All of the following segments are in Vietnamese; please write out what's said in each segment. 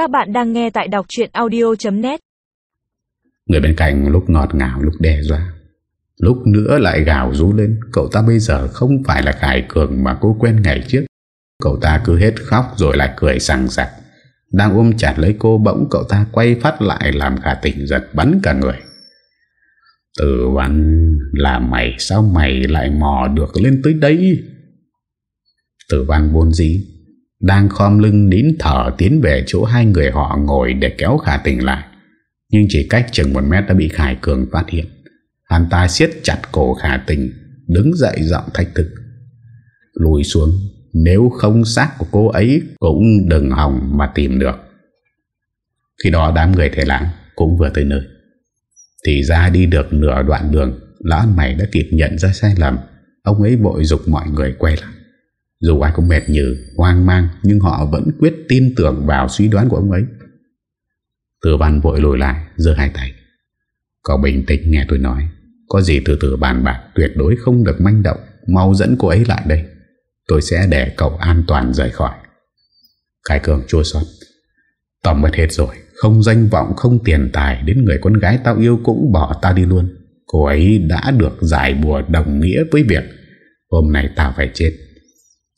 Các bạn đang nghe tại đọc chuyện audio.net Người bên cạnh lúc ngọt ngào, lúc đe dọa, Lúc nữa lại gào rú lên. Cậu ta bây giờ không phải là Khải Cường Mà cô quen ngày trước. Cậu ta cứ hết khóc rồi lại cười sẵn sặc. Đang ôm chặt lấy cô bỗng cậu ta quay phát lại Làm khả tỉnh giật bắn cả người. Tử văn là mày, Sao mày lại mò được lên tới đây? Tử văn buồn dĩ đang khom lưng nín thở Tiến về chỗ hai người họ ngồi Để kéo khả tỉnh lại. Nhưng chỉ cách chừng một mét đã bị Khải Cường phát hiện. Hắn ta siết chặt cổ khả tình, Đứng dậy giọng thách thức. Lùi xuống, Nếu không xác của cô ấy Cũng đừng hòng mà tìm được. Khi đó đám người thể lãng Cũng vừa tới nơi. Thì ra đi được nửa đoạn đường, Lão mày đã kịp nhận ra sai lầm. Ông ấy bội dục mọi người quay lại. Dù ai cũng mệt nhừ, Hoang mang, Nhưng họ vẫn quyết tin tưởng vào suy đoán của ông ấy. Từ văn vội lùi lại, giơ hai tay. Cậu bình tĩnh nghe tôi nói, Có gì từ từ bàn bạc Tuyệt đối không được manh động, Mau dẫn cô ấy lại đây. Tôi sẽ để cậu an toàn rời khỏi. Cái cường chua xót. Tóm mất hết rồi, Không danh vọng, không tiền tài, Đến người con gái tao yêu cũng bỏ tao đi luôn. Cô ấy đã được giải bùa đồng nghĩa với việc Hôm nay tao phải chết.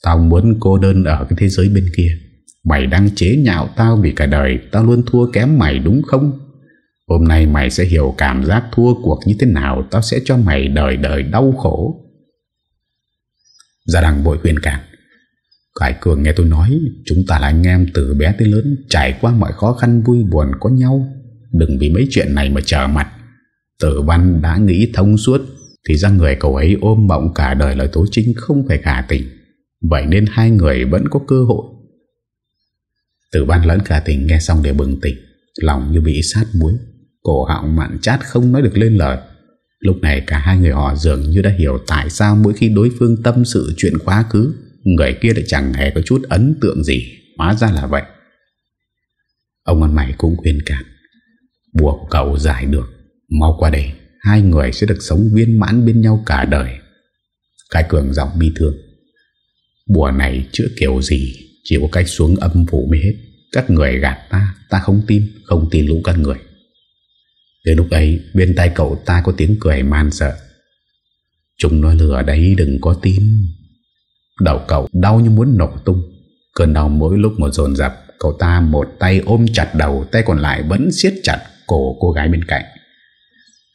Tao muốn cô đơn ở cái thế giới bên kia. Mày đang chế nhạo tao vì cả đời, Tao luôn thua kém mày, đúng không? Hôm nay mày sẽ hiểu cảm giác thua cuộc như thế nào, Tao sẽ cho mày đời đời đau khổ. Gia đằng bội khuyên càng Khải Cường nghe tôi nói, Chúng ta là anh em từ bé tới lớn, Trải qua mọi khó khăn vui buồn có nhau. Đừng vì mấy chuyện này mà trở mặt. Tử văn đã nghĩ thông suốt, Thì ra người cậu ấy ôm mộng cả đời lời tố chính, không phải khả tình. Vậy nên hai người vẫn có cơ hội. Tử văn lẫn cả tình nghe xong đều bừng tỉnh, Lòng như bị sát muối. Cổ họng mặn chát không nói được lên lời. Lúc này cả hai người họ dường như đã hiểu Tại sao mỗi khi đối phương tâm sự chuyện quá khứ, Người kia lại chẳng hề có chút ấn tượng gì. Hóa ra là vậy. Ông ăn mày cũng khuyên cảm. Buộc cậu giải được. Mau qua đây, Hai người sẽ được sống viên mãn bên nhau cả đời. Cái cường giọng bi thương. Bùa này chữa kiểu gì, Chỉ có cách xuống âm phủ mới hết. Các người gạt ta Ta không tin Không tin lũ các người. Đến lúc ấy, bên tay cậu ta có tiếng cười man sợ. Chúng nói lừa đấy, đừng có tin. Đầu cậu đau như muốn nổ tung. Cơn đau mỗi lúc một dồn dập, Cậu ta một tay ôm chặt đầu, Tay còn lại vẫn siết chặt cổ cô gái bên cạnh.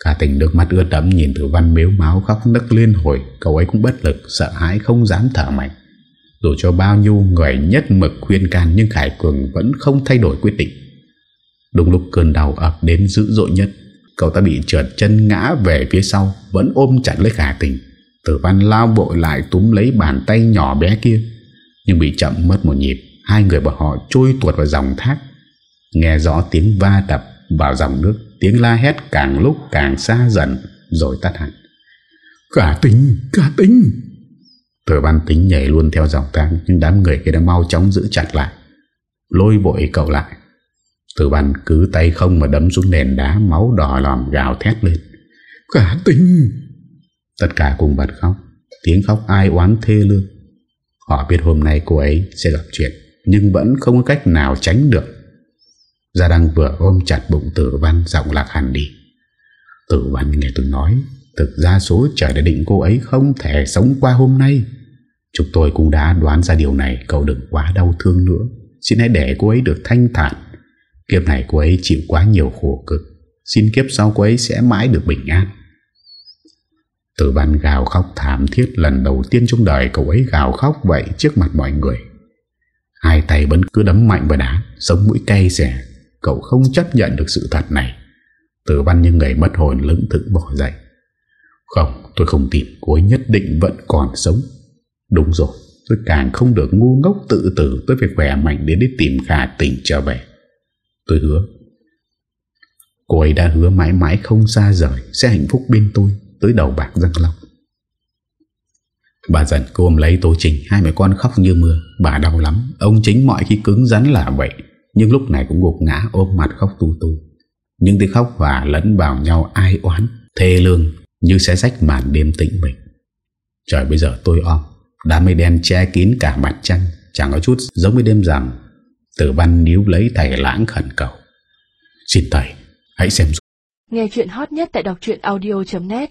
Cả tình nước mắt ưa tấm nhìn Tử Văn mếu máu khóc nức liên hồi. Cậu ấy cũng bất lực, Sợ hãi, không dám thở mạnh. Dù cho bao nhiêu người nhất mực khuyên can Nhưng Khải Cường vẫn không thay đổi quyết định. Đúng lúc cơn đau ập đến dữ dội nhất Cậu ta bị trượt chân ngã về phía sau Vẫn ôm chặt lấy khả tình. Tử văn lao vội lại túm lấy bàn tay nhỏ bé kia Nhưng bị chậm mất một nhịp Hai người bọn họ trôi tuột vào dòng thác. Nghe rõ tiếng va đập vào dòng nước Tiếng la hét càng lúc càng xa dần Rồi tắt hẳn. Cả Tình, cả Tình. Tử văn tính nhảy luôn theo dòng thang Nhưng đám người kia đã mau chóng giữ chặt lại. Lôi vội cậu lại. Tử văn cứ tay không mà đấm xuống nền đá, Máu đỏ lòm gào thét lên. Cả tinh Tất cả cùng bật khóc. Tiếng khóc ai oán thê lương. Họ biết hôm nay cô ấy sẽ gặp chuyện, Nhưng vẫn không có cách nào tránh được. Gia Đăng vừa ôm chặt bụng tử văn, Giọng lạc hẳn đi. Tử văn nghe tôi nói, Thực ra số trời đã định cô ấy không thể sống qua hôm nay. Chúng tôi cũng đã đoán ra điều này, Cậu đừng quá đau thương nữa. Xin hãy để cô ấy được thanh thản. Kiếp này cô ấy chịu quá nhiều khổ cực. Xin kiếp sau cô ấy sẽ mãi được bình an. Tử văn gào khóc thảm thiết Lần đầu tiên trong đời cậu ấy gào khóc vậy Trước mặt mọi người. Hai tay vẫn cứ đấm mạnh vào đá, Sống mũi cay rẻ Cậu không chấp nhận được sự thật này. Tử văn như người mất hồn lững thững bỏ dậy. Không, tôi không tin Cô ấy nhất định vẫn còn sống. Đúng rồi, Tôi càng không được ngu ngốc tự tử Tôi phải khỏe mạnh đến để tìm khả tình trở về. Tôi hứa. Cô ấy đã hứa mãi mãi không xa rời, Sẽ hạnh phúc bên tôi Tới đầu bạc răng long. Bà dần cô ôm lấy tố Trình, Hai mẹ con khóc như mưa, Bà đau lắm. Ông chính mọi khi cứng rắn là vậy, Nhưng lúc này cũng gục ngã ôm mặt khóc tu tu. Nhưng tiếng khóc hòa lẫn vào nhau ai oán, Thê lương Như sẽ rách màn đêm tĩnh mình Trời, bây giờ tôi om. Đám mây đen che kín cả mặt trăng, Chẳng có chút giống với đêm rằng Tử văn níu lấy thầy lãng khẩn cầu. Xin thầy, hãy xem Nghe chuyện hot nhất tại đọc audio.net